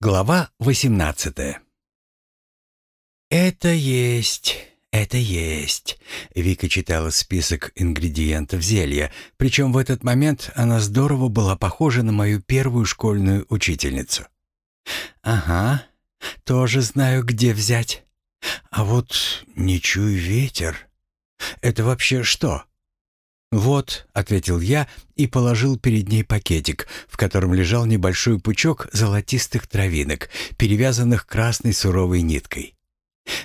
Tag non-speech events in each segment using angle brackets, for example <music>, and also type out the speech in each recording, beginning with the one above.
Глава 18 «Это есть, это есть», — Вика читала список ингредиентов зелья, причем в этот момент она здорово была похожа на мою первую школьную учительницу. «Ага, тоже знаю, где взять. А вот не чуй ветер. Это вообще что?» «Вот», — ответил я и положил перед ней пакетик, в котором лежал небольшой пучок золотистых травинок, перевязанных красной суровой ниткой.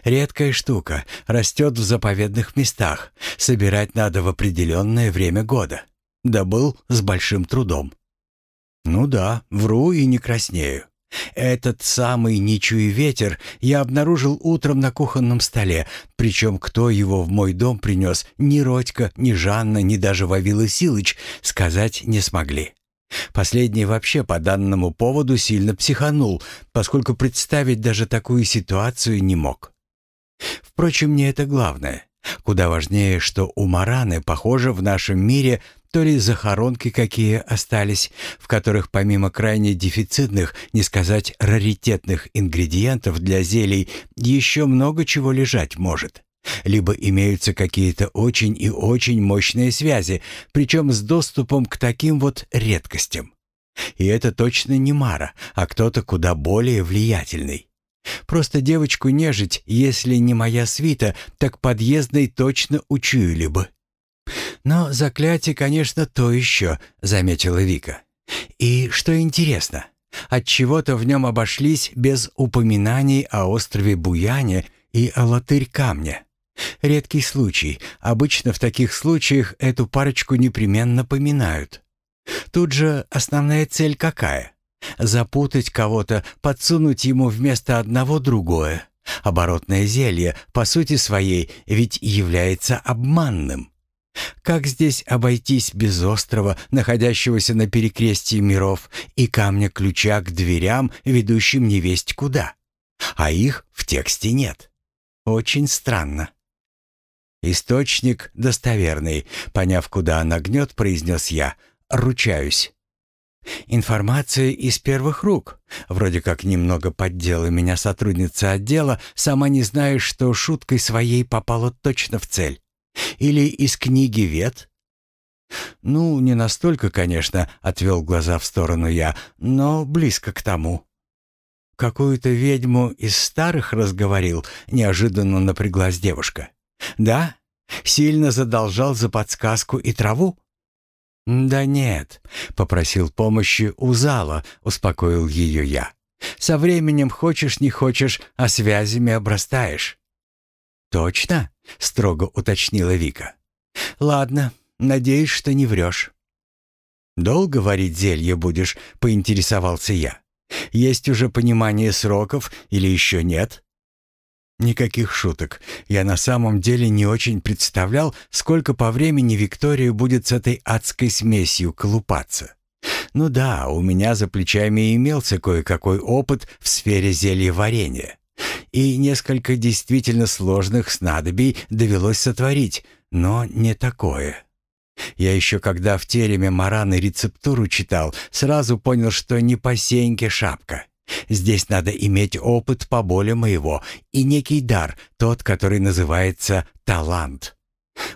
«Редкая штука, растет в заповедных местах, собирать надо в определенное время года. Добыл с большим трудом». «Ну да, вру и не краснею. Этот самый ничуй ветер я обнаружил утром на кухонном столе, причем кто его в мой дом принес, ни Родька, ни Жанна, ни даже Вавила Силыч сказать не смогли. Последний вообще по данному поводу сильно психанул, поскольку представить даже такую ситуацию не мог. Впрочем, не это главное. Куда важнее, что у Мараны, похоже, в нашем мире то ли захоронки какие остались, в которых помимо крайне дефицитных, не сказать раритетных ингредиентов для зелий, еще много чего лежать может. Либо имеются какие-то очень и очень мощные связи, причем с доступом к таким вот редкостям. И это точно не Мара, а кто-то куда более влиятельный. Просто девочку нежить, если не моя свита, так подъездной точно учуяли бы. «Но заклятие, конечно, то еще», — заметила Вика. «И что интересно, от чего то в нем обошлись без упоминаний о острове Буяне и о латырь-камне. Редкий случай. Обычно в таких случаях эту парочку непременно поминают. Тут же основная цель какая? Запутать кого-то, подсунуть ему вместо одного другое. Оборотное зелье, по сути своей, ведь является обманным. Как здесь обойтись без острова, находящегося на перекрестии миров, и камня-ключа к дверям, ведущим невесть куда? А их в тексте нет. Очень странно. «Источник достоверный», — поняв, куда она гнет, произнес я. «Ручаюсь». Информация из первых рук. Вроде как немного поддела меня сотрудница отдела, сама не зная, что шуткой своей попала точно в цель. Или из книги Вет? Ну, не настолько, конечно, отвел глаза в сторону я, но близко к тому. Какую-то ведьму из старых разговорил, неожиданно напряглась девушка. Да? Сильно задолжал за подсказку и траву? «Да нет», — попросил помощи у зала, успокоил ее я. «Со временем хочешь не хочешь, а связями обрастаешь». «Точно?» — строго уточнила Вика. «Ладно, надеюсь, что не врешь». «Долго варить зелье будешь?» — поинтересовался я. «Есть уже понимание сроков или еще нет?» Никаких шуток. Я на самом деле не очень представлял, сколько по времени Виктория будет с этой адской смесью колупаться. Ну да, у меня за плечами имелся кое-какой опыт в сфере зельеварения и несколько действительно сложных снадобий довелось сотворить, но не такое. Я еще когда в тереме Мараны рецептуру читал, сразу понял, что не по сеньке шапка. Здесь надо иметь опыт поболе моего и некий дар, тот, который называется талант.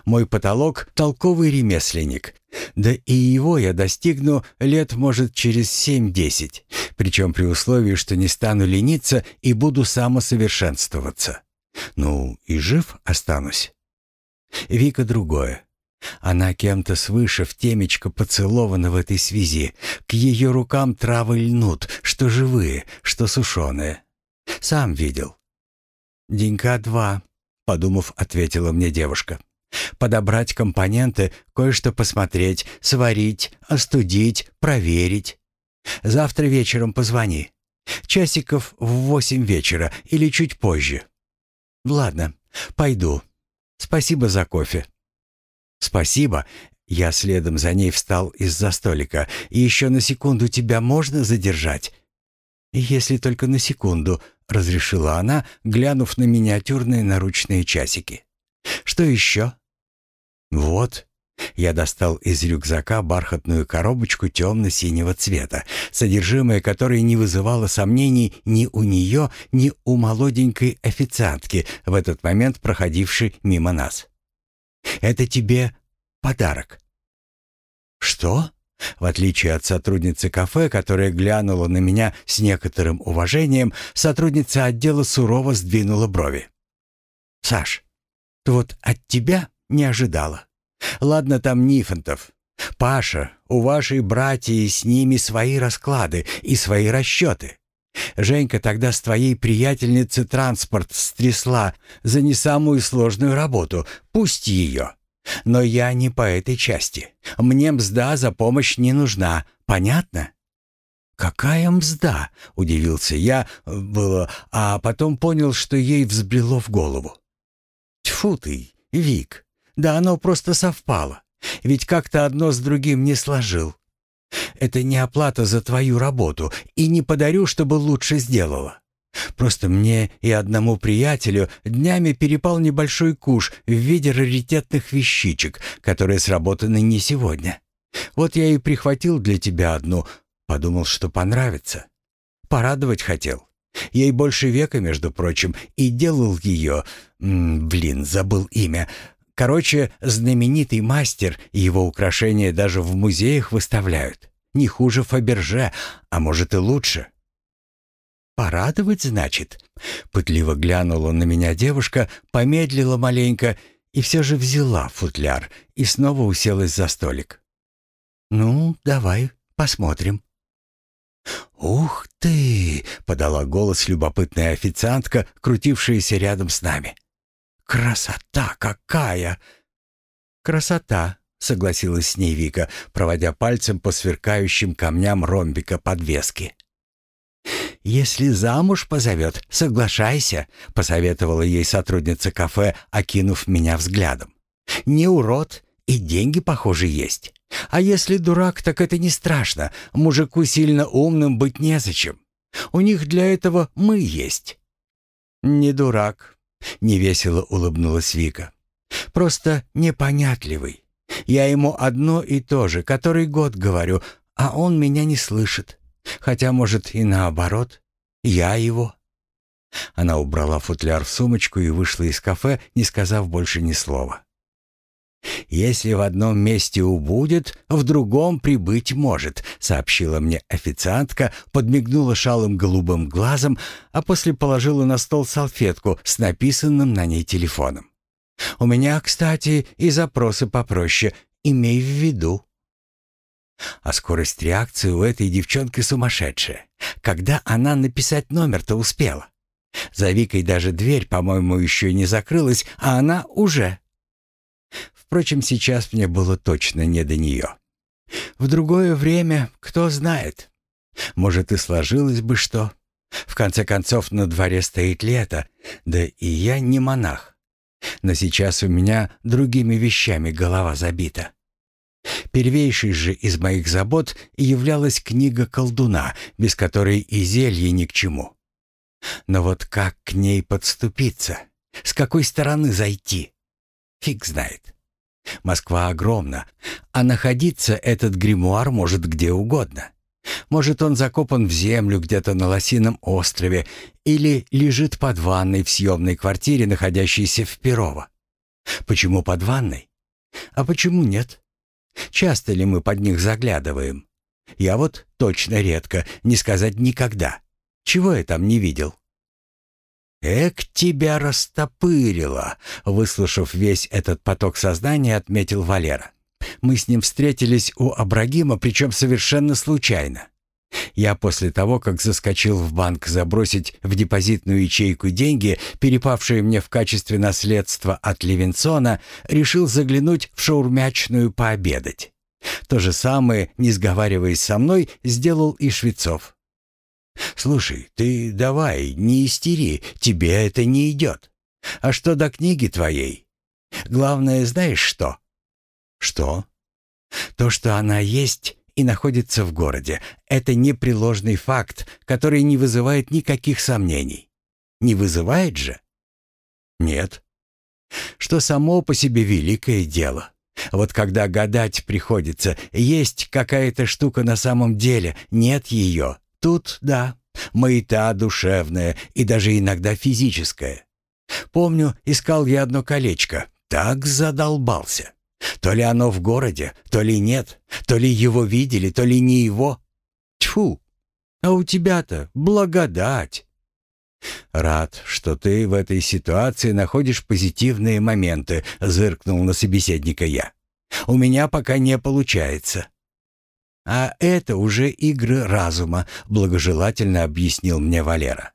Мой потолок — толковый ремесленник. Да и его я достигну лет, может, через семь-десять. Причем при условии, что не стану лениться и буду самосовершенствоваться. Ну, и жив останусь. Вика другое. Она кем-то свыше в темечко поцелована в этой связи. К ее рукам травы льнут, что живые, что сушеные. Сам видел. «Денька два», — подумав, ответила мне девушка подобрать компоненты, кое-что посмотреть, сварить, остудить, проверить. Завтра вечером позвони. Часиков в восемь вечера или чуть позже. Ладно, пойду. Спасибо за кофе. Спасибо. Я следом за ней встал из-за столика. И еще на секунду тебя можно задержать? Если только на секунду, разрешила она, глянув на миниатюрные наручные часики. Что еще? «Вот». Я достал из рюкзака бархатную коробочку темно-синего цвета, содержимое которой не вызывало сомнений ни у нее, ни у молоденькой официантки, в этот момент проходившей мимо нас. «Это тебе подарок». «Что?» В отличие от сотрудницы кафе, которая глянула на меня с некоторым уважением, сотрудница отдела сурово сдвинула брови. «Саш, вот от тебя не ожидала. Ладно там Нифонтов. Паша, у вашей братьи с ними свои расклады и свои расчеты. Женька тогда с твоей приятельницы транспорт стрясла за не самую сложную работу. Пусть ее. Но я не по этой части. Мне мзда за помощь не нужна. Понятно? «Какая мзда?» — удивился я, было, а потом понял, что ей взбрело в голову. «Тьфу ты, Вик, да оно просто совпало. Ведь как-то одно с другим не сложил. Это не оплата за твою работу, и не подарю, чтобы лучше сделала. Просто мне и одному приятелю днями перепал небольшой куш в виде раритетных вещичек, которые сработаны не сегодня. Вот я и прихватил для тебя одну, подумал, что понравится. Порадовать хотел. Ей больше века, между прочим, и делал ее... Блин, забыл имя. Короче, знаменитый мастер, и его украшения даже в музеях выставляют. Не хуже Фаберже, а может и лучше. «Порадовать, значит?» Пытливо глянула на меня девушка, помедлила маленько и все же взяла футляр и снова уселась за столик. «Ну, давай, посмотрим». «Ух ты!» — подала голос любопытная официантка, крутившаяся рядом с нами. «Красота какая!» «Красота!» — согласилась с ней Вика, проводя пальцем по сверкающим камням ромбика подвески. «Если замуж позовет, соглашайся», — посоветовала ей сотрудница кафе, окинув меня взглядом. «Не урод, и деньги, похоже, есть. А если дурак, так это не страшно. Мужику сильно умным быть незачем. У них для этого мы есть». «Не дурак», — невесело улыбнулась Вика. «Просто непонятливый. Я ему одно и то же, который год говорю, а он меня не слышит. Хотя, может, и наоборот. Я его». Она убрала футляр в сумочку и вышла из кафе, не сказав больше ни слова. «Если в одном месте убудет, в другом прибыть может», — сообщила мне официантка, подмигнула шалым голубым глазом, а после положила на стол салфетку с написанным на ней телефоном. «У меня, кстати, и запросы попроще, имей в виду». А скорость реакции у этой девчонки сумасшедшая. Когда она написать номер-то успела? За Викой даже дверь, по-моему, еще не закрылась, а она уже. Впрочем, сейчас мне было точно не до нее. В другое время, кто знает. Может, и сложилось бы что. В конце концов, на дворе стоит лето, да и я не монах. Но сейчас у меня другими вещами голова забита. Первейшей же из моих забот являлась книга колдуна, без которой и зелье ни к чему. Но вот как к ней подступиться? С какой стороны зайти? Фиг знает. Москва огромна, а находиться этот гримуар может где угодно. Может, он закопан в землю где-то на Лосином острове или лежит под ванной в съемной квартире, находящейся в Перово. Почему под ванной? А почему нет? Часто ли мы под них заглядываем? Я вот точно редко, не сказать никогда. Чего я там не видел? «Эк, тебя растопырило!» Выслушав весь этот поток сознания, отметил Валера. «Мы с ним встретились у Абрагима, причем совершенно случайно. Я после того, как заскочил в банк забросить в депозитную ячейку деньги, перепавшие мне в качестве наследства от Левинсона, решил заглянуть в шаурмячную пообедать. То же самое, не сговариваясь со мной, сделал и Швецов. «Слушай, ты давай, не истери, тебе это не идет. А что до книги твоей? Главное, знаешь что?» «Что?» «То, что она есть и находится в городе, это непреложный факт, который не вызывает никаких сомнений. Не вызывает же?» «Нет». «Что само по себе великое дело. Вот когда гадать приходится, есть какая-то штука на самом деле, нет ее. Тут, да, маята душевная и даже иногда физическая. Помню, искал я одно колечко, так задолбался. То ли оно в городе, то ли нет, то ли его видели, то ли не его. Тьфу! А у тебя-то благодать. «Рад, что ты в этой ситуации находишь позитивные моменты», — зыркнул на собеседника я. «У меня пока не получается». «А это уже игры разума», — благожелательно объяснил мне Валера.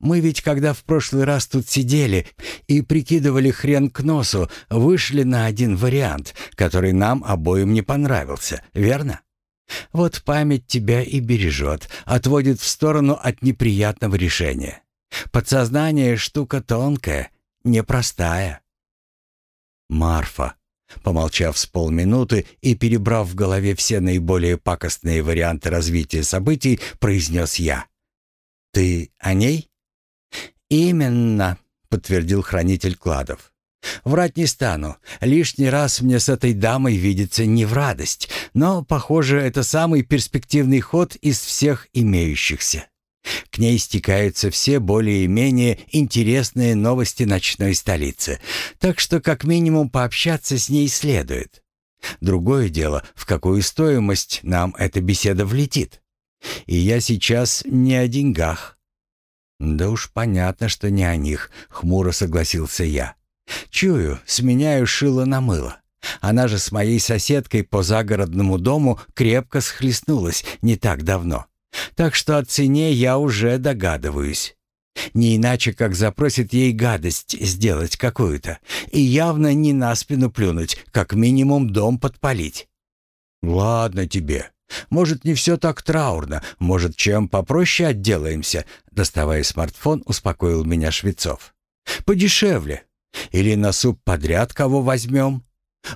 Мы ведь, когда в прошлый раз тут сидели и прикидывали хрен к носу, вышли на один вариант, который нам обоим не понравился, верно? Вот память тебя и бережет, отводит в сторону от неприятного решения. Подсознание — штука тонкая, непростая. Марфа, помолчав с полминуты и перебрав в голове все наиболее пакостные варианты развития событий, произнес я. «Ты о ней?» «Именно», — подтвердил хранитель кладов. «Врать не стану. Лишний раз мне с этой дамой видеться не в радость, но, похоже, это самый перспективный ход из всех имеющихся. К ней стекаются все более-менее интересные новости ночной столицы, так что как минимум пообщаться с ней следует. Другое дело, в какую стоимость нам эта беседа влетит. И я сейчас не о деньгах. Да уж понятно, что не о них, хмуро согласился я. Чую, сменяю шило на мыло. Она же с моей соседкой по загородному дому крепко схлестнулась не так давно. Так что о цене я уже догадываюсь. Не иначе, как запросит ей гадость сделать какую-то. И явно не на спину плюнуть, как минимум дом подпалить. «Ладно тебе», может, не все так траурно, может, чем попроще отделаемся?» Доставая смартфон, успокоил меня Швецов. «Подешевле. Или на суп подряд кого возьмем?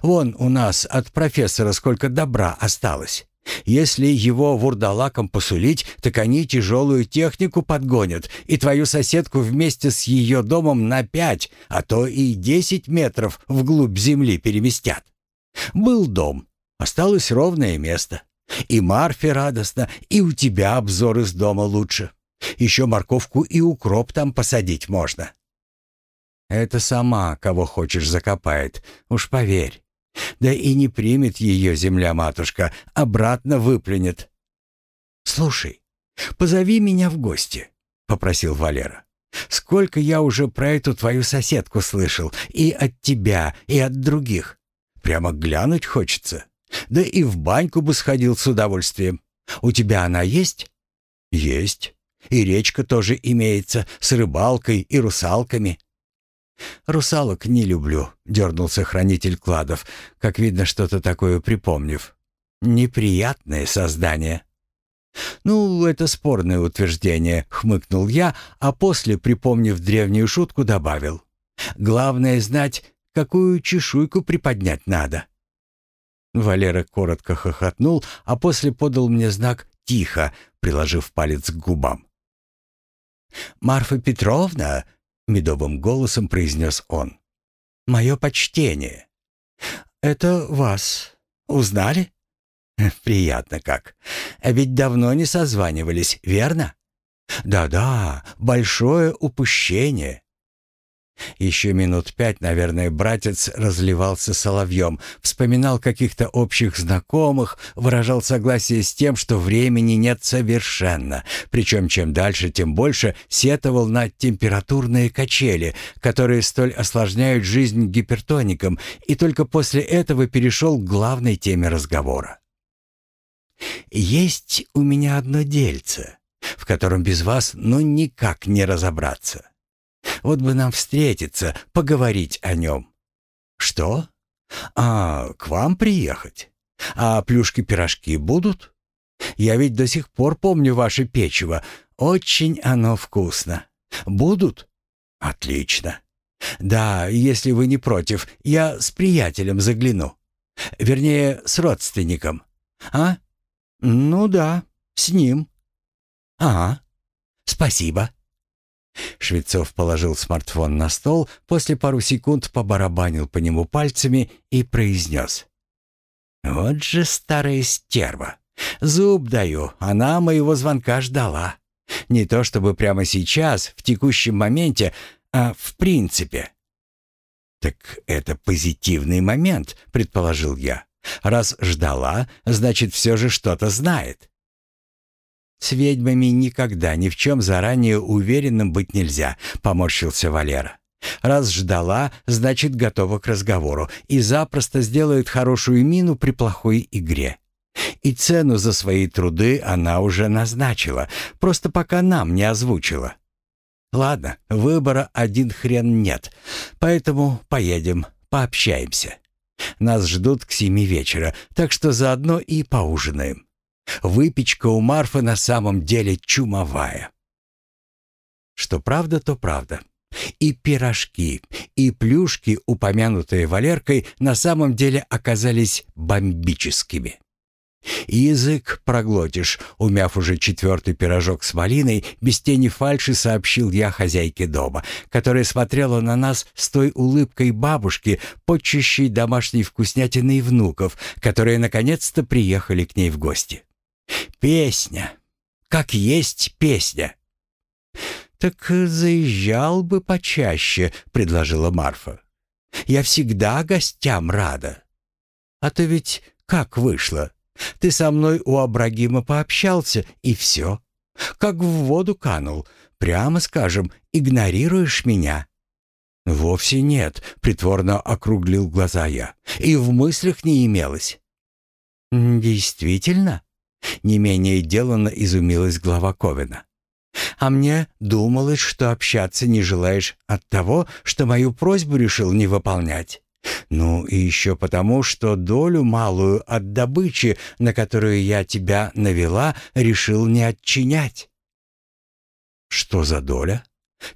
Вон у нас от профессора сколько добра осталось. Если его вурдалаком посулить, так они тяжелую технику подгонят и твою соседку вместе с ее домом на пять, а то и десять метров вглубь земли переместят. Был дом, осталось ровное место. И Марфе радостно, и у тебя обзор из дома лучше. Еще морковку и укроп там посадить можно. Это сама, кого хочешь, закопает, уж поверь. Да и не примет ее земля-матушка, обратно выплюнет. «Слушай, позови меня в гости», — попросил Валера. «Сколько я уже про эту твою соседку слышал, и от тебя, и от других. Прямо глянуть хочется». Да и в баньку бы сходил с удовольствием. У тебя она есть? Есть. И речка тоже имеется, с рыбалкой и русалками. «Русалок не люблю», — дернулся хранитель кладов, как видно, что-то такое припомнив. «Неприятное создание». «Ну, это спорное утверждение», — хмыкнул я, а после, припомнив древнюю шутку, добавил. «Главное знать, какую чешуйку приподнять надо». Валера коротко хохотнул, а после подал мне знак «Тихо», приложив палец к губам. «Марфа Петровна», — медовым голосом произнес он, — «мое почтение». «Это вас узнали?» <laughs> «Приятно как. А ведь давно не созванивались, верно?» «Да-да, большое упущение. Еще минут пять, наверное, братец разливался соловьем, вспоминал каких-то общих знакомых, выражал согласие с тем, что времени нет совершенно. Причем чем дальше, тем больше сетовал на температурные качели, которые столь осложняют жизнь гипертоникам, и только после этого перешел к главной теме разговора. «Есть у меня одно дельце, в котором без вас ну никак не разобраться». Вот бы нам встретиться, поговорить о нем». «Что? А, к вам приехать? А плюшки-пирожки будут? Я ведь до сих пор помню ваше печево. Очень оно вкусно. Будут? Отлично. Да, если вы не против, я с приятелем загляну. Вернее, с родственником. А? Ну да, с ним. А, спасибо. Швецов положил смартфон на стол, после пару секунд побарабанил по нему пальцами и произнес. «Вот же старая стерва! Зуб даю, она моего звонка ждала. Не то чтобы прямо сейчас, в текущем моменте, а в принципе». «Так это позитивный момент», — предположил я. «Раз ждала, значит, все же что-то знает». «С ведьмами никогда ни в чем заранее уверенным быть нельзя», — поморщился Валера. «Раз ждала, значит, готова к разговору и запросто сделает хорошую мину при плохой игре. И цену за свои труды она уже назначила, просто пока нам не озвучила. Ладно, выбора один хрен нет, поэтому поедем, пообщаемся. Нас ждут к семи вечера, так что заодно и поужинаем». Выпечка у Марфы на самом деле чумовая. Что правда, то правда. И пирожки, и плюшки, упомянутые Валеркой, на самом деле оказались бомбическими. «Язык проглотишь», — умяв уже четвертый пирожок с малиной, без тени фальши сообщил я хозяйке дома, которая смотрела на нас с той улыбкой бабушки, почащей домашней вкуснятиной внуков, которые наконец-то приехали к ней в гости. Песня. Как есть песня. «Так заезжал бы почаще», — предложила Марфа. «Я всегда гостям рада. А то ведь как вышло? Ты со мной у Абрагима пообщался, и все. Как в воду канул. Прямо скажем, игнорируешь меня». «Вовсе нет», — притворно округлил глаза я. «И в мыслях не имелось». «Действительно?» Не менее деланно изумилась глава Ковина. «А мне думалось, что общаться не желаешь от того, что мою просьбу решил не выполнять. Ну и еще потому, что долю малую от добычи, на которую я тебя навела, решил не отчинять». «Что за доля?»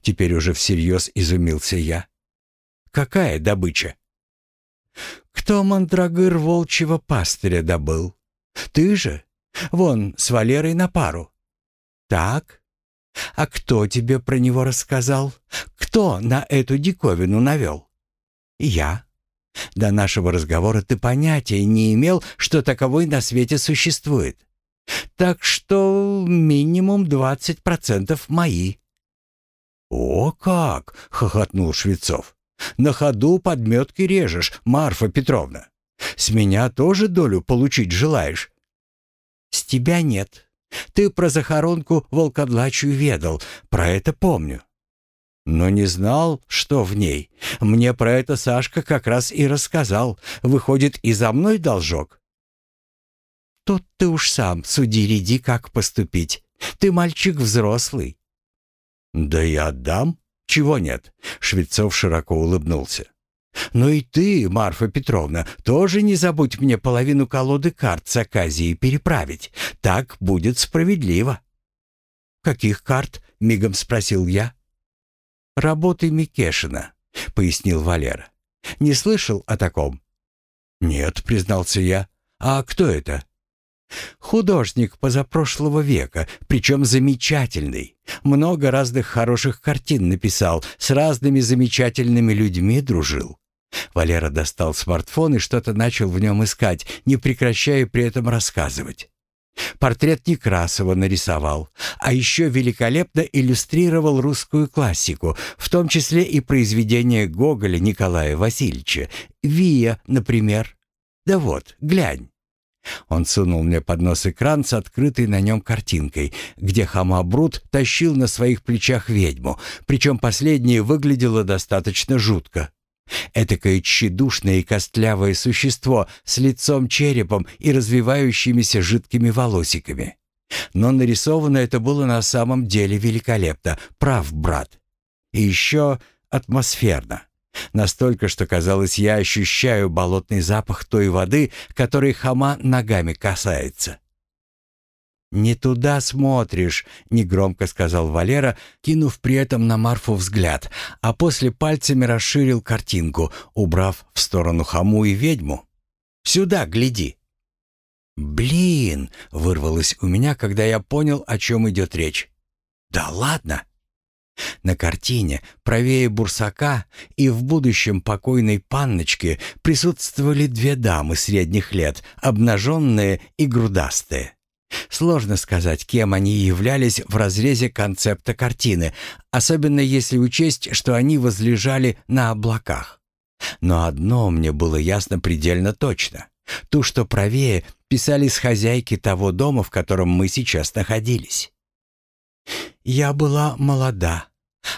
Теперь уже всерьез изумился я. «Какая добыча?» «Кто мандрагыр волчьего пастыря добыл? Ты же Вон, с Валерой на пару. Так? А кто тебе про него рассказал? Кто на эту диковину навел? Я. До нашего разговора ты понятия не имел, что таковой на свете существует. Так что минимум двадцать процентов мои. «О как!» — хохотнул Швецов. «На ходу подметки режешь, Марфа Петровна. С меня тоже долю получить желаешь?» С тебя нет. Ты про захоронку волкодлачью ведал, про это помню. Но не знал, что в ней. Мне про это Сашка как раз и рассказал. Выходит, и за мной должок. Тут ты уж сам суди реди, как поступить. Ты мальчик взрослый. Да я отдам. Чего нет? Швецов широко улыбнулся. Но и ты, Марфа Петровна, тоже не забудь мне половину колоды карт с Аказией переправить. Так будет справедливо». «Каких карт?» — мигом спросил я. «Работы Микешина», — пояснил Валера. «Не слышал о таком?» «Нет», — признался я. «А кто это?» «Художник позапрошлого века, причем замечательный. Много разных хороших картин написал, с разными замечательными людьми дружил. Валера достал смартфон и что-то начал в нем искать, не прекращая при этом рассказывать. Портрет Некрасова нарисовал, а еще великолепно иллюстрировал русскую классику, в том числе и произведения Гоголя Николая Васильевича, «Вия», например. Да вот, глянь. Он сунул мне под нос экран с открытой на нем картинкой, где Хамабрут тащил на своих плечах ведьму, причем последняя выглядела достаточно жутко. Этакое тщедушное и костлявое существо с лицом-черепом и развивающимися жидкими волосиками. Но нарисовано это было на самом деле великолепно, прав, брат. И еще атмосферно. Настолько, что, казалось, я ощущаю болотный запах той воды, которой хама ногами касается. «Не туда смотришь», — негромко сказал Валера, кинув при этом на Марфу взгляд, а после пальцами расширил картинку, убрав в сторону хаму и ведьму. «Сюда гляди». «Блин!» — вырвалось у меня, когда я понял, о чем идет речь. «Да ладно!» На картине правее Бурсака и в будущем покойной панночке присутствовали две дамы средних лет, обнаженные и грудастые. Сложно сказать, кем они являлись в разрезе концепта картины, особенно если учесть, что они возлежали на облаках. Но одно мне было ясно предельно точно. Ту, что правее, писали с хозяйки того дома, в котором мы сейчас находились. Я была молода,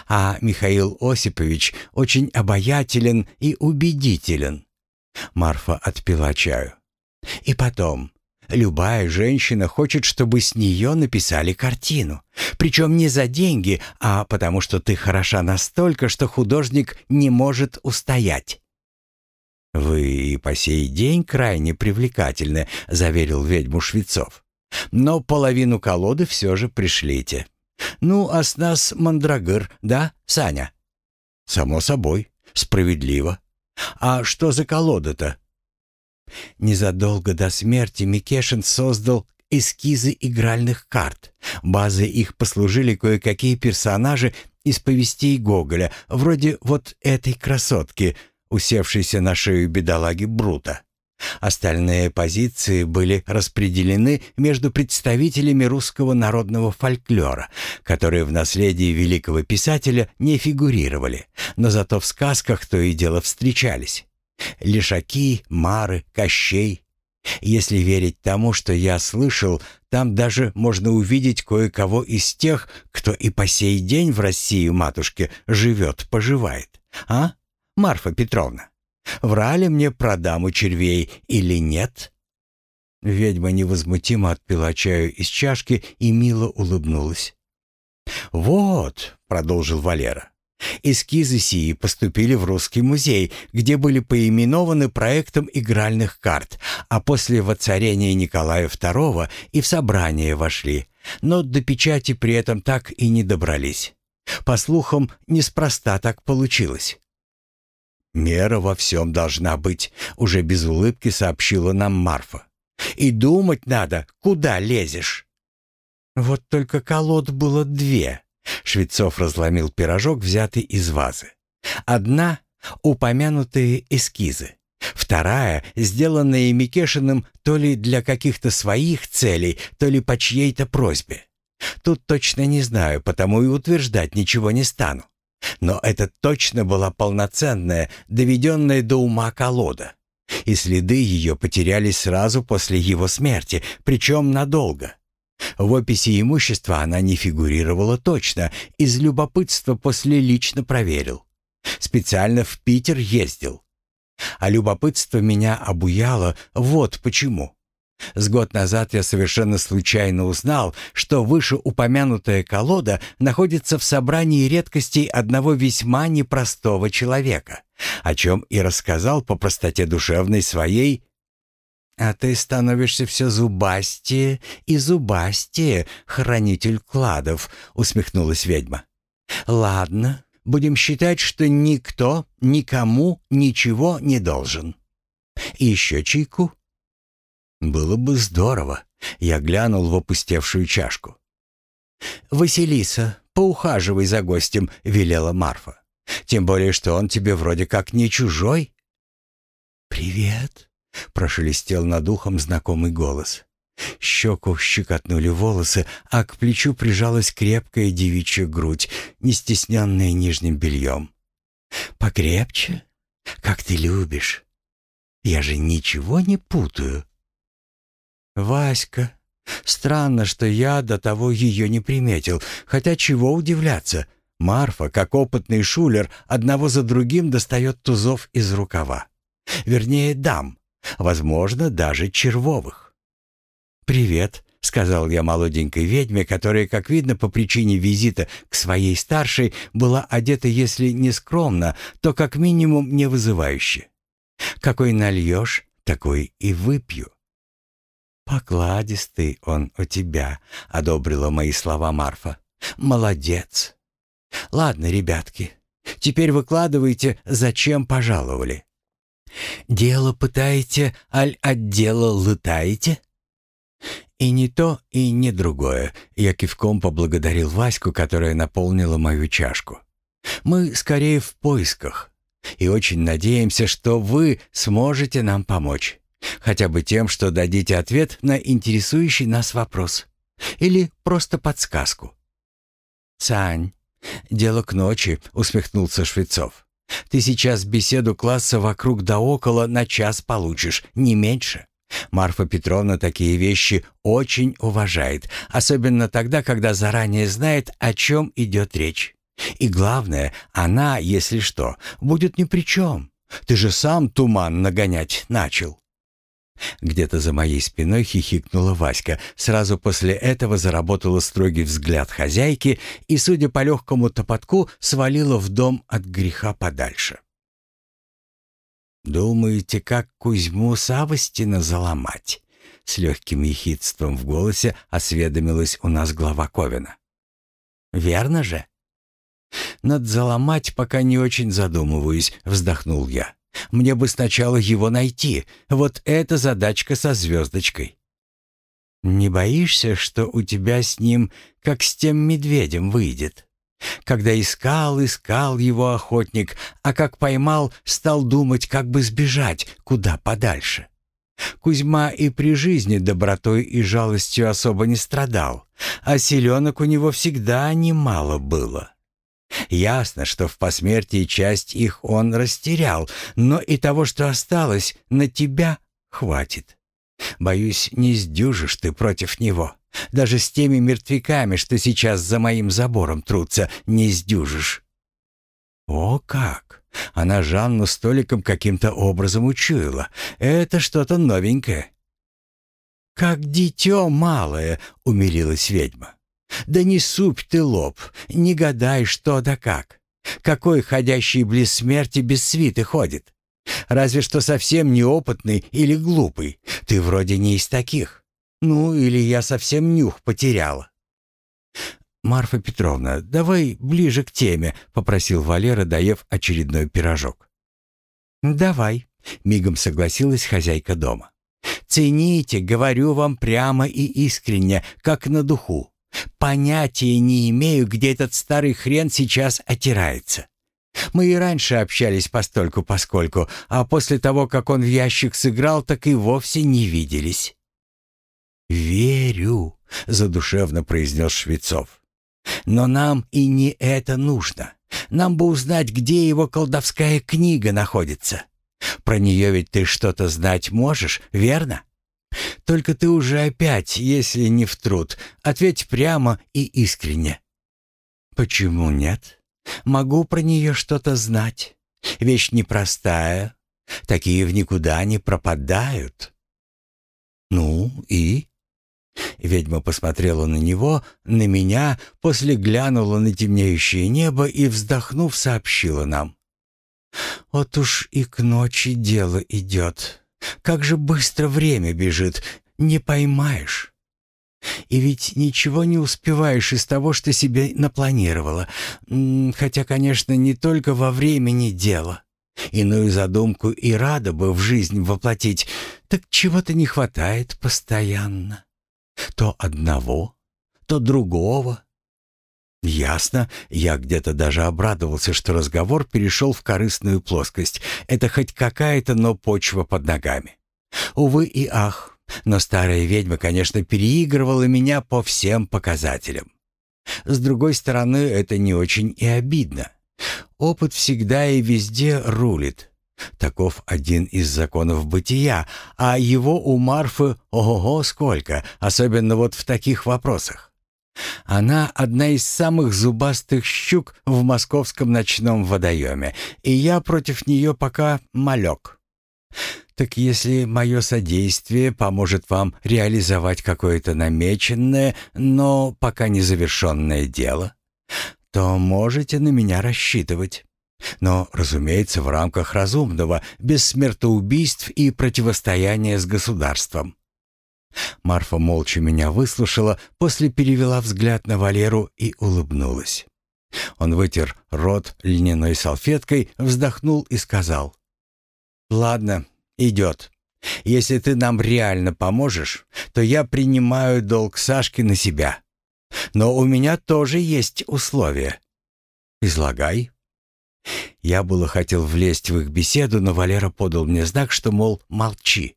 а Михаил Осипович очень обаятелен и убедителен. Марфа отпила чаю. И потом, любая женщина хочет, чтобы с нее написали картину. Причем не за деньги, а потому что ты хороша настолько, что художник не может устоять. «Вы и по сей день крайне привлекательны», — заверил ведьму Швецов. «Но половину колоды все же пришлите. Ну, а с нас мандрагыр, да, Саня?» «Само собой. Справедливо. А что за колода-то?» Незадолго до смерти Микешин создал эскизы игральных карт. Базой их послужили кое-какие персонажи из повестей Гоголя, вроде вот этой красотки, усевшейся на шею бедолаги Брута. Остальные позиции были распределены между представителями русского народного фольклора, которые в наследии великого писателя не фигурировали, но зато в сказках то и дело встречались. Лишаки, Мары, Кощей. Если верить тому, что я слышал, там даже можно увидеть кое-кого из тех, кто и по сей день в России, матушке, живет-поживает. А, Марфа Петровна? Врали мне про даму червей или нет?» Ведьма невозмутимо отпила чаю из чашки и мило улыбнулась. «Вот», — продолжил Валера, — «эскизы сии поступили в Русский музей, где были поименованы проектом игральных карт, а после воцарения Николая II и в собрание вошли, но до печати при этом так и не добрались. По слухам, неспроста так получилось. «Мера во всем должна быть», — уже без улыбки сообщила нам Марфа. «И думать надо, куда лезешь». Вот только колод было две. Швецов разломил пирожок, взятый из вазы. Одна — упомянутые эскизы. Вторая, сделанная Микешиным то ли для каких-то своих целей, то ли по чьей-то просьбе. Тут точно не знаю, потому и утверждать ничего не стану. Но это точно была полноценная, доведенная до ума колода. И следы ее потерялись сразу после его смерти, причем надолго. В описи имущества она не фигурировала точно, из любопытства после лично проверил. Специально в Питер ездил. А любопытство меня обуяло вот почему. С год назад я совершенно случайно узнал, что вышеупомянутая колода находится в собрании редкостей одного весьма непростого человека, о чем и рассказал по простоте душевной своей «А ты становишься все зубастее и зубастее, хранитель кладов», — усмехнулась ведьма. «Ладно, будем считать, что никто никому ничего не должен. И еще чайку?» «Было бы здорово», — я глянул в опустевшую чашку. «Василиса, поухаживай за гостем», — велела Марфа. «Тем более, что он тебе вроде как не чужой». «Привет», — прошелестел над ухом знакомый голос. Щеку щекотнули волосы, а к плечу прижалась крепкая девичья грудь, не стесненная нижним бельем. «Покрепче? Как ты любишь. Я же ничего не путаю». «Васька. Странно, что я до того ее не приметил. Хотя чего удивляться. Марфа, как опытный шулер, одного за другим достает тузов из рукава. Вернее, дам. Возможно, даже червовых. «Привет», — сказал я молоденькой ведьме, которая, как видно, по причине визита к своей старшей, была одета, если не скромно, то как минимум не вызывающе. «Какой нальешь, такой и выпью». «Покладистый он у тебя», — одобрила мои слова Марфа. «Молодец. Ладно, ребятки, теперь выкладывайте, зачем пожаловали». «Дело пытаете, аль от дела лытаете?» И не то, и не другое. Я кивком поблагодарил Ваську, которая наполнила мою чашку. Мы скорее в поисках. И очень надеемся, что вы сможете нам помочь. Хотя бы тем, что дадите ответ на интересующий нас вопрос. Или просто подсказку. «Сань, дело к ночи», — усмехнулся Швецов. «Ты сейчас беседу класса вокруг да около на час получишь, не меньше». Марфа Петровна такие вещи очень уважает, особенно тогда, когда заранее знает, о чем идет речь. И главное, она, если что, будет ни при чем. Ты же сам туман нагонять начал. Где-то за моей спиной хихикнула Васька. Сразу после этого заработала строгий взгляд хозяйки и, судя по легкому топотку, свалила в дом от греха подальше. «Думаете, как Кузьму Савостина заломать?» С легким ехидством в голосе осведомилась у нас глава Ковина. «Верно же?» «Над заломать пока не очень задумываюсь», — вздохнул я. «Мне бы сначала его найти. Вот эта задачка со звездочкой». «Не боишься, что у тебя с ним, как с тем медведем, выйдет?» Когда искал, искал его охотник, а как поймал, стал думать, как бы сбежать, куда подальше. Кузьма и при жизни добротой и жалостью особо не страдал, а селенок у него всегда немало было. Ясно, что в посмертии часть их он растерял, но и того, что осталось, на тебя хватит. Боюсь, не сдюжишь ты против него. Даже с теми мертвяками, что сейчас за моим забором трутся, не сдюжишь. О как! Она Жанну столиком каким-то образом учуяла. Это что-то новенькое. «Как дитё малое!» — умилилась ведьма. «Да не супь ты лоб, не гадай, что да как. Какой ходящий близ смерти без свиты ходит? Разве что совсем неопытный или глупый. Ты вроде не из таких. Ну, или я совсем нюх потеряла. «Марфа Петровна, давай ближе к теме», — попросил Валера, доев очередной пирожок. «Давай», — мигом согласилась хозяйка дома. «Цените, говорю вам прямо и искренне, как на духу. Понятия не имею, где этот старый хрен сейчас отирается. Мы и раньше общались постольку-поскольку, а после того, как он в ящик сыграл, так и вовсе не виделись». «Верю», — задушевно произнес Швецов. «Но нам и не это нужно. Нам бы узнать, где его колдовская книга находится. Про нее ведь ты что-то знать можешь, верно? Только ты уже опять, если не в труд, ответь прямо и искренне». «Почему нет? Могу про нее что-то знать. Вещь непростая. Такие в никуда не пропадают». «Ну и?» Ведьма посмотрела на него, на меня, после глянула на темнеющее небо и, вздохнув, сообщила нам. «Вот уж и к ночи дело идет. Как же быстро время бежит, не поймаешь. И ведь ничего не успеваешь из того, что себе напланировала. Хотя, конечно, не только во времени дело. Иную задумку и рада бы в жизнь воплотить, так чего-то не хватает постоянно». То одного, то другого. Ясно, я где-то даже обрадовался, что разговор перешел в корыстную плоскость. Это хоть какая-то, но почва под ногами. Увы и ах, но старая ведьма, конечно, переигрывала меня по всем показателям. С другой стороны, это не очень и обидно. Опыт всегда и везде рулит. Таков один из законов бытия, а его у Марфы ого-го сколько, особенно вот в таких вопросах. Она одна из самых зубастых щук в московском ночном водоеме, и я против нее пока малек. Так если мое содействие поможет вам реализовать какое-то намеченное, но пока не завершенное дело, то можете на меня рассчитывать. Но, разумеется, в рамках разумного, без смертоубийств и противостояния с государством. Марфа молча меня выслушала, после перевела взгляд на Валеру и улыбнулась. Он вытер рот льняной салфеткой, вздохнул и сказал. «Ладно, идет. Если ты нам реально поможешь, то я принимаю долг Сашки на себя. Но у меня тоже есть условия. Излагай. Я было хотел влезть в их беседу, но Валера подал мне знак, что, мол, молчи.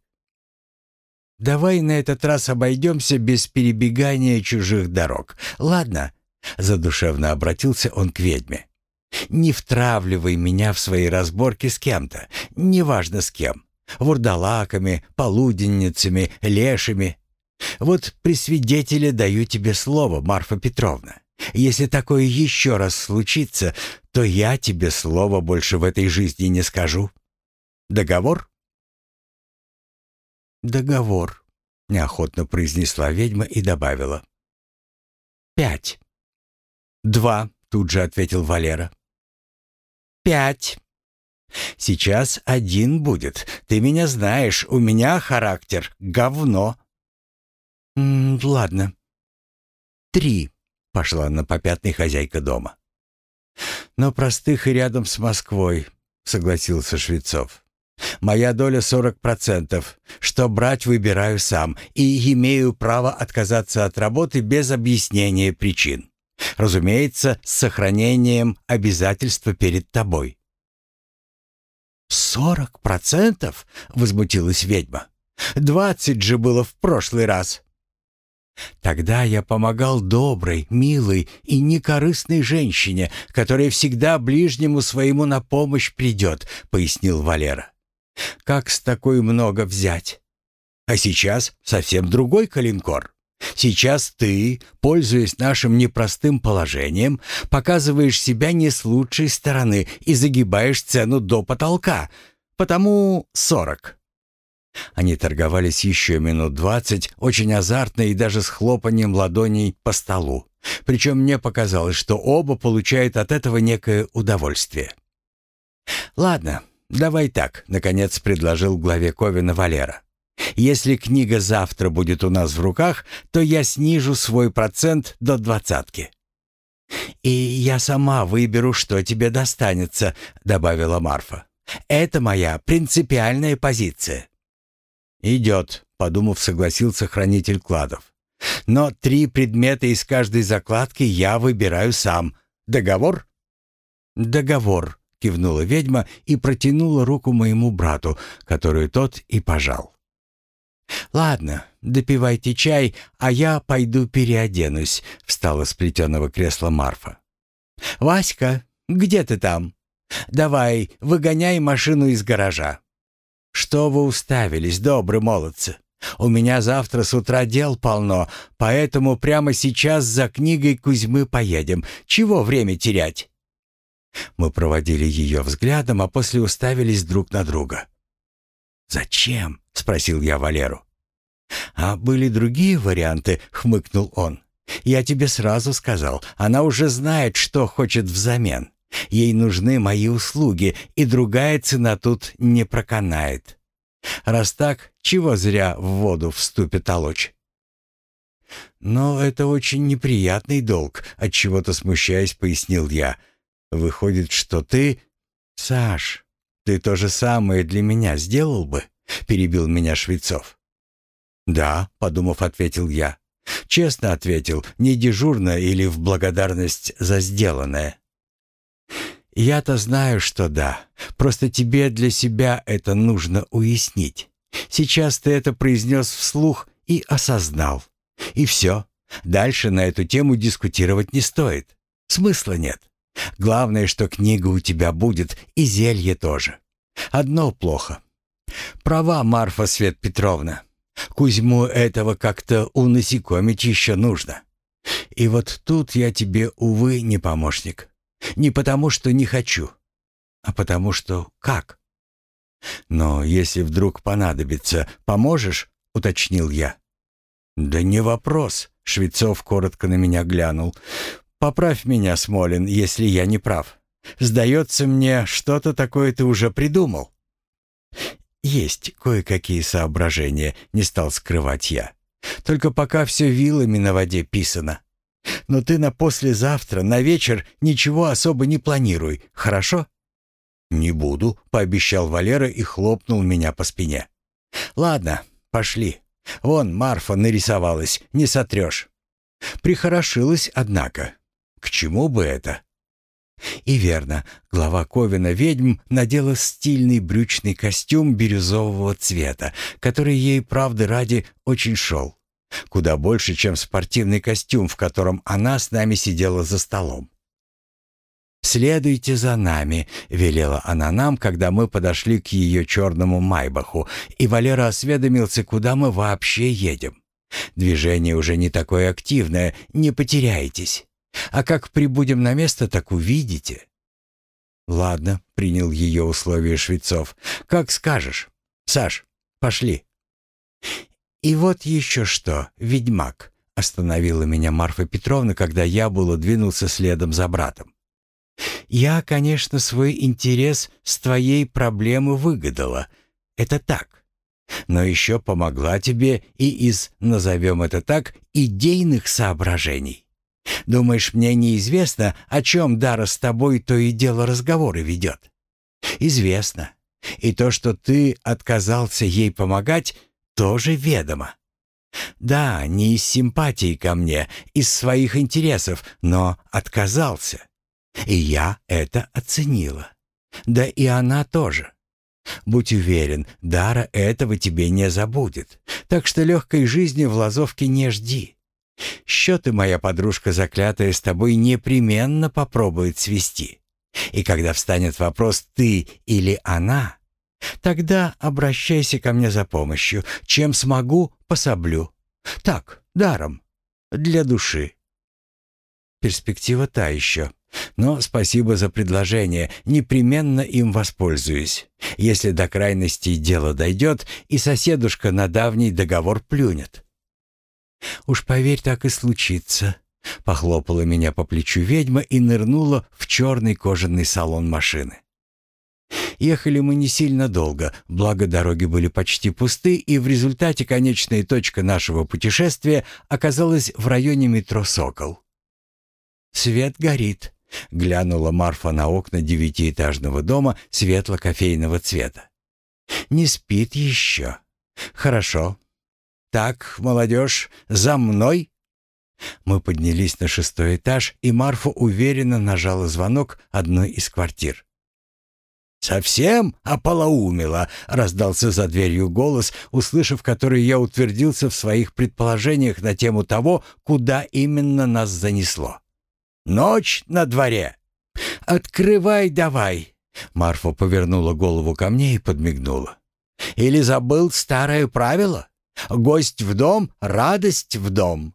«Давай на этот раз обойдемся без перебегания чужих дорог. Ладно?» — задушевно обратился он к ведьме. «Не втравливай меня в свои разборки с кем-то, неважно с кем. Вурдалаками, полуденницами, лешими. Вот при свидетеле даю тебе слово, Марфа Петровна. Если такое еще раз случится, то я тебе слова больше в этой жизни не скажу. Договор?» «Договор», — неохотно произнесла ведьма и добавила. «Пять». «Два», — тут же ответил Валера. «Пять». «Сейчас один будет. Ты меня знаешь, у меня характер говно». «М «Ладно». «Три», — пошла на попятный хозяйка дома. «Но простых и рядом с Москвой», — согласился Швецов. Моя доля 40%, что брать выбираю сам и имею право отказаться от работы без объяснения причин. Разумеется, с сохранением обязательства перед тобой. «Сорок процентов?» — возмутилась ведьма. «Двадцать же было в прошлый раз». Тогда я помогал доброй, милой и некорыстной женщине, которая всегда ближнему своему на помощь придет, — пояснил Валера. Как с такой много взять? А сейчас совсем другой калинкор. Сейчас ты, пользуясь нашим непростым положением, показываешь себя не с лучшей стороны и загибаешь цену до потолка, потому сорок. Они торговались еще минут двадцать, очень азартно и даже с хлопанием ладоней по столу. Причем мне показалось, что оба получают от этого некое удовольствие. «Ладно, «Давай так», — наконец предложил главе Ковина Валера. «Если книга завтра будет у нас в руках, то я снижу свой процент до двадцатки». «И я сама выберу, что тебе достанется», — добавила Марфа. «Это моя принципиальная позиция». «Идет», — подумав, согласился хранитель кладов. «Но три предмета из каждой закладки я выбираю сам. Договор?» «Договор», кивнула ведьма и протянула руку моему брату, которую тот и пожал. «Ладно, допивайте чай, а я пойду переоденусь», — встала с плетеного кресла Марфа. «Васька, где ты там? Давай, выгоняй машину из гаража». «Что вы уставились, добрые молодцы? У меня завтра с утра дел полно, поэтому прямо сейчас за книгой Кузьмы поедем. Чего время терять?» Мы проводили ее взглядом, а после уставились друг на друга. «Зачем?» — спросил я Валеру. «А были другие варианты?» — хмыкнул он. «Я тебе сразу сказал, она уже знает, что хочет взамен. Ей нужны мои услуги, и другая цена тут не проканает. Раз так, чего зря в воду вступит толочь?» «Но это очень неприятный долг», — отчего-то смущаясь, пояснил я — Выходит, что ты... Саш, ты то же самое для меня сделал бы? Перебил меня Швецов. Да, подумав, ответил я. Честно ответил, не дежурно или в благодарность за сделанное. Я-то знаю, что да. Просто тебе для себя это нужно уяснить. Сейчас ты это произнес вслух и осознал. И все. Дальше на эту тему дискутировать не стоит. Смысла нет. Главное, что книга у тебя будет, и зелье тоже. Одно плохо. Права, Марфа Свет Петровна. Кузьму этого как-то унасекомить еще нужно. И вот тут я тебе, увы, не помощник. Не потому, что не хочу, а потому что как. Но если вдруг понадобится, поможешь, уточнил я. Да не вопрос, Швецов коротко на меня глянул. Поправь меня, Смолин, если я не прав. Сдается мне, что-то такое ты уже придумал. Есть кое-какие соображения, не стал скрывать я. Только пока все вилами на воде писано. Но ты на послезавтра, на вечер ничего особо не планируй, хорошо? Не буду, пообещал Валера и хлопнул меня по спине. Ладно, пошли. Вон Марфа нарисовалась, не сотрешь. Прихорошилась, однако. К чему бы это? И верно, глава Ковина ведьм надела стильный брючный костюм бирюзового цвета, который ей, правды ради, очень шел. Куда больше, чем спортивный костюм, в котором она с нами сидела за столом. «Следуйте за нами», — велела она нам, когда мы подошли к ее черному майбаху, и Валера осведомился, куда мы вообще едем. «Движение уже не такое активное, не потеряйтесь. А как прибудем на место, так увидите». «Ладно», — принял ее условия Швецов. «Как скажешь. Саш, пошли». «И вот еще что, ведьмак», — остановила меня Марфа Петровна, когда я было двинулся следом за братом. «Я, конечно, свой интерес с твоей проблемы выгадала. Это так. Но еще помогла тебе и из, назовем это так, идейных соображений. Думаешь, мне неизвестно, о чем Дара с тобой то и дело разговоры ведет? Известно. И то, что ты отказался ей помогать, тоже ведомо. Да, не из симпатии ко мне, из своих интересов, но отказался. И я это оценила. Да и она тоже. Будь уверен, Дара этого тебе не забудет. Так что легкой жизни в Лазовке не жди. Счеты моя подружка заклятая с тобой непременно попробует свести. И когда встанет вопрос «ты» или «она», тогда обращайся ко мне за помощью. Чем смогу, пособлю. Так, даром, для души. Перспектива та еще. Но спасибо за предложение, непременно им воспользуюсь. Если до крайности дело дойдет, и соседушка на давний договор плюнет. «Уж поверь, так и случится», — похлопала меня по плечу ведьма и нырнула в черный кожаный салон машины. Ехали мы не сильно долго, благо дороги были почти пусты, и в результате конечная точка нашего путешествия оказалась в районе метро «Сокол». «Свет горит», — глянула Марфа на окна девятиэтажного дома светло-кофейного цвета. «Не спит еще. Хорошо, «Так, молодежь, за мной!» Мы поднялись на шестой этаж, и Марфа уверенно нажала звонок одной из квартир. «Совсем ополоумела!» — раздался за дверью голос, услышав который я утвердился в своих предположениях на тему того, куда именно нас занесло. «Ночь на дворе!» «Открывай давай!» Марфа повернула голову ко мне и подмигнула. «Или забыл старое правило?» Гость в дом, радость в дом.